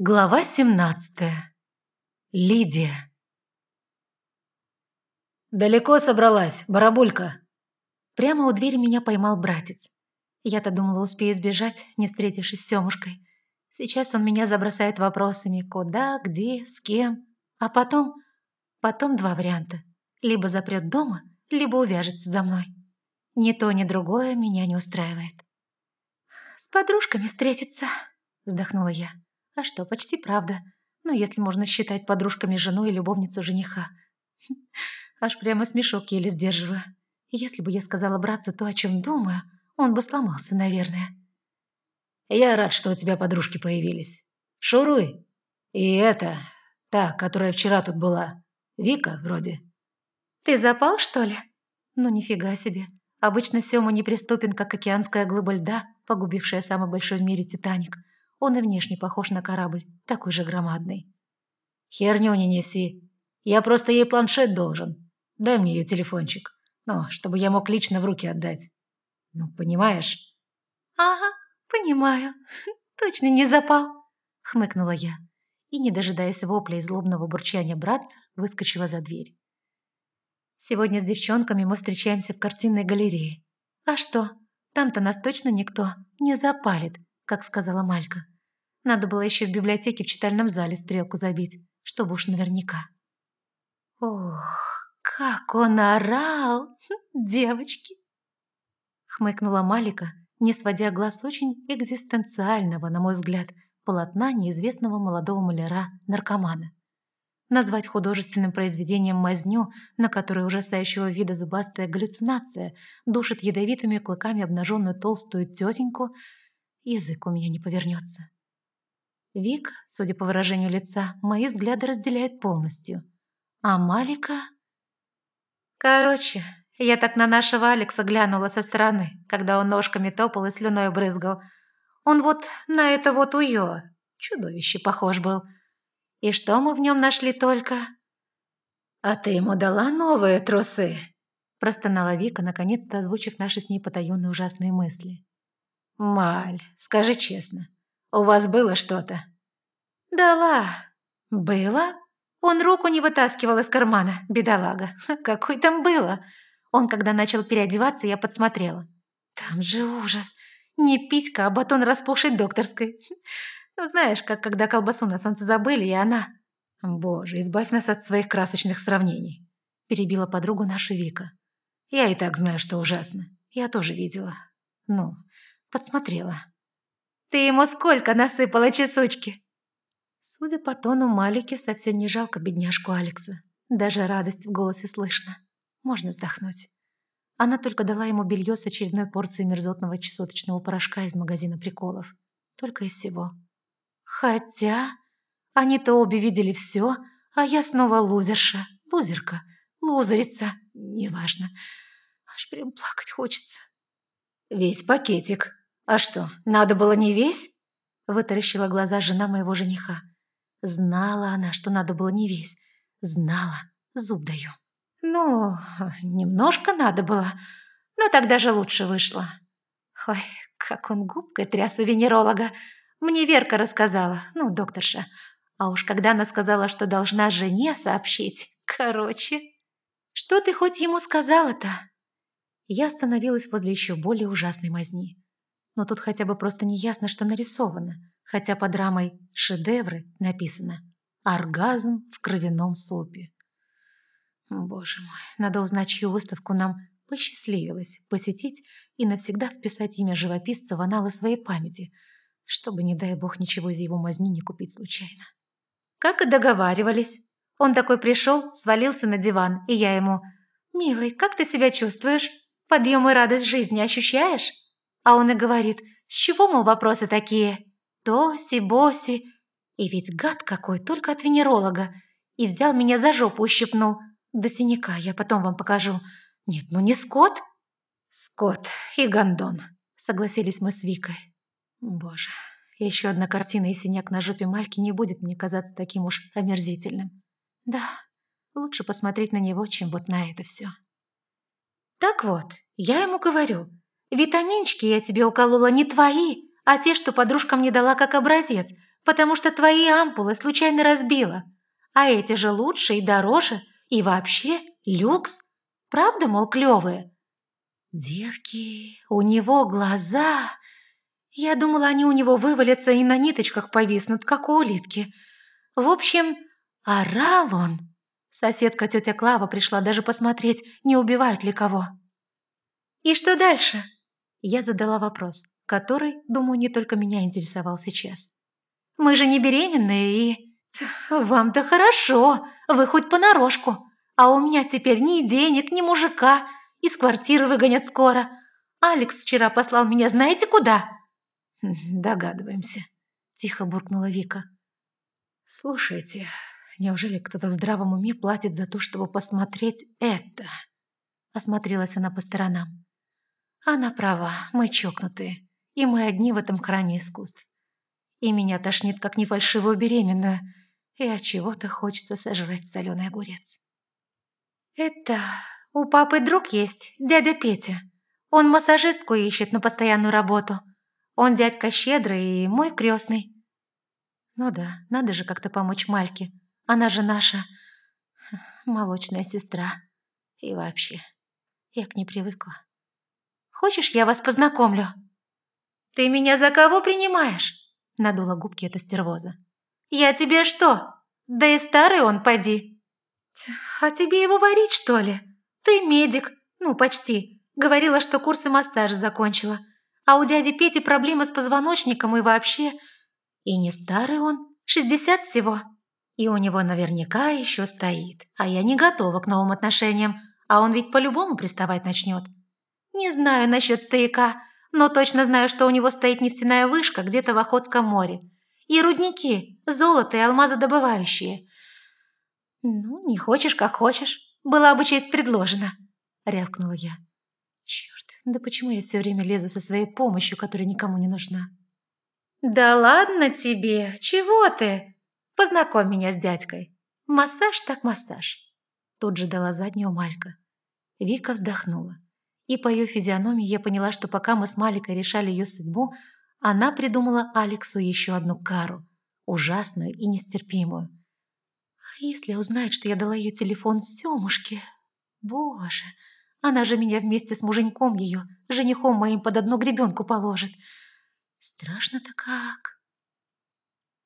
Глава 17. Лидия. «Далеко собралась, барабулька?» Прямо у двери меня поймал братец. Я-то думала, успею сбежать, не встретившись с Сёмушкой. Сейчас он меня забросает вопросами куда, где, с кем. А потом... Потом два варианта. Либо запрет дома, либо увяжется за мной. Ни то, ни другое меня не устраивает. «С подружками встретиться», — вздохнула я. А что, почти правда. Ну, если можно считать подружками жену и любовницу жениха. Аж прямо смешок еле сдерживаю. Если бы я сказала братцу то, о чем думаю, он бы сломался, наверное. Я рад, что у тебя подружки появились. Шуруй. И это, та, которая вчера тут была. Вика, вроде. Ты запал, что ли? Ну, нифига себе. Обычно Сёма неприступен, как океанская глыба льда, погубившая самый большой в мире Титаник. Он и внешне похож на корабль, такой же громадный. «Херню не неси. Я просто ей планшет должен. Дай мне ее телефончик. Ну, чтобы я мог лично в руки отдать. Ну, понимаешь?» «Ага, понимаю. Точно не запал», — хмыкнула я. И, не дожидаясь вопля и злобного бурчания братца, выскочила за дверь. Сегодня с девчонками мы встречаемся в картинной галерее. А что, там-то нас точно никто не запалит, как сказала Малька. Надо было еще в библиотеке в читальном зале стрелку забить, чтобы уж наверняка. «Ох, как он орал! Девочки!» Хмыкнула Малика, не сводя глаз очень экзистенциального, на мой взгляд, полотна неизвестного молодого маляра-наркомана. Назвать художественным произведением мазню, на которой ужасающего вида зубастая галлюцинация душит ядовитыми клыками обнаженную толстую тетеньку – язык у меня не повернется. Вик, судя по выражению лица, мои взгляды разделяет полностью. А Малика... Короче, я так на нашего Алекса глянула со стороны, когда он ножками топал и слюной брызгал. Он вот на это вот уё, чудовище похож был. И что мы в нем нашли только? «А ты ему дала новые трусы?» простонала Вика, наконец-то озвучив наши с ней потаённые ужасные мысли. «Маль, скажи честно, у вас было что-то?» «Дала. Было? Он руку не вытаскивал из кармана, бедолага. Какой там было? Он, когда начал переодеваться, я подсмотрела. Там же ужас. Не писька, а батон распухшей докторской. Ну, знаешь, как когда колбасу на солнце забыли, и она... Боже, избавь нас от своих красочных сравнений. Перебила подругу наша Вика. Я и так знаю, что ужасно. Я тоже видела. Ну, Подсмотрела. «Ты ему сколько насыпала чесучки?» Судя по тону Малики, совсем не жалко бедняжку Алекса. Даже радость в голосе слышно. Можно вздохнуть. Она только дала ему белье с очередной порцией мерзотного чесоточного порошка из магазина приколов. Только и всего. Хотя... Они-то обе видели все, а я снова лузерша, лузерка, лузерица, неважно. Аж прям плакать хочется. «Весь пакетик», «А что, надо было не весь?» Вытаращила глаза жена моего жениха. Знала она, что надо было не весь. Знала. Зуб даю. «Ну, немножко надо было, но тогда же лучше вышло». Ой, как он губкой тряс у венеролога. Мне Верка рассказала, ну, докторша. А уж когда она сказала, что должна жене сообщить, короче. Что ты хоть ему сказала-то? Я остановилась возле еще более ужасной мазни но тут хотя бы просто не ясно, что нарисовано, хотя под рамой «шедевры» написано «Оргазм в кровяном супе». Боже мой, надо узнать, чью выставку нам посчастливилось посетить и навсегда вписать имя живописца в аналы своей памяти, чтобы, не дай бог, ничего из его мазни не купить случайно. Как и договаривались. Он такой пришел, свалился на диван, и я ему «Милый, как ты себя чувствуешь? Подъем и радость жизни ощущаешь?» А он и говорит, с чего, мол, вопросы такие? Тоси-боси. И ведь гад какой, только от венеролога. И взял меня за жопу ущипнул. До синяка я потом вам покажу. Нет, ну не скот? Скот и гондон, согласились мы с Викой. Боже, еще одна картина и синяк на жопе Мальки не будет мне казаться таким уж омерзительным. Да, лучше посмотреть на него, чем вот на это все. Так вот, я ему говорю, Витаминчики я тебе уколола не твои, а те, что подружка мне дала как образец, потому что твои ампулы случайно разбила, а эти же лучше и дороже, и вообще люкс. Правда, мол, клевые? Девки, у него глаза... Я думала, они у него вывалятся и на ниточках повиснут, как у улитки. В общем, орал он. Соседка тетя Клава пришла даже посмотреть, не убивают ли кого. «И что дальше?» Я задала вопрос, который, думаю, не только меня интересовал сейчас. «Мы же не беременные и...» «Вам-то хорошо, вы хоть понарошку, а у меня теперь ни денег, ни мужика, из квартиры выгонят скоро. Алекс вчера послал меня знаете куда?» «Догадываемся», – тихо буркнула Вика. «Слушайте, неужели кто-то в здравом уме платит за то, чтобы посмотреть это?» Осмотрелась она по сторонам. Она права, мы чокнутые, и мы одни в этом храме искусств. И меня тошнит, как нефальшивую беременную, и от чего-то хочется сожрать соленый огурец. «Это у папы друг есть, дядя Петя. Он массажистку ищет на постоянную работу. Он дядька щедрый и мой крестный». «Ну да, надо же как-то помочь Мальке. Она же наша молочная сестра. И вообще, я к ней привыкла». Хочешь, я вас познакомлю?» «Ты меня за кого принимаешь?» – надула губки эта стервоза. «Я тебе что? Да и старый он, поди!» «А тебе его варить, что ли? Ты медик, ну, почти. Говорила, что курсы массажа закончила. А у дяди Пети проблемы с позвоночником и вообще... И не старый он, шестьдесят всего. И у него наверняка еще стоит. А я не готова к новым отношениям, а он ведь по-любому приставать начнет. Не знаю насчет стояка, но точно знаю, что у него стоит нефтяная вышка где-то в Охотском море. И рудники, золото и алмазодобывающие. Ну, не хочешь, как хочешь. Была бы честь предложена, рявкнула я. Черт, да почему я все время лезу со своей помощью, которая никому не нужна? Да ладно тебе, чего ты? Познакомь меня с дядькой. Массаж так массаж. Тут же дала заднюю Малька. Вика вздохнула. И по ее физиономии я поняла, что пока мы с Маликой решали ее судьбу, она придумала Алексу еще одну кару, ужасную и нестерпимую. А если узнает, что я дала ее телефон Семушке? Боже, она же меня вместе с муженьком ее, женихом моим под одну гребенку положит. Страшно-то как.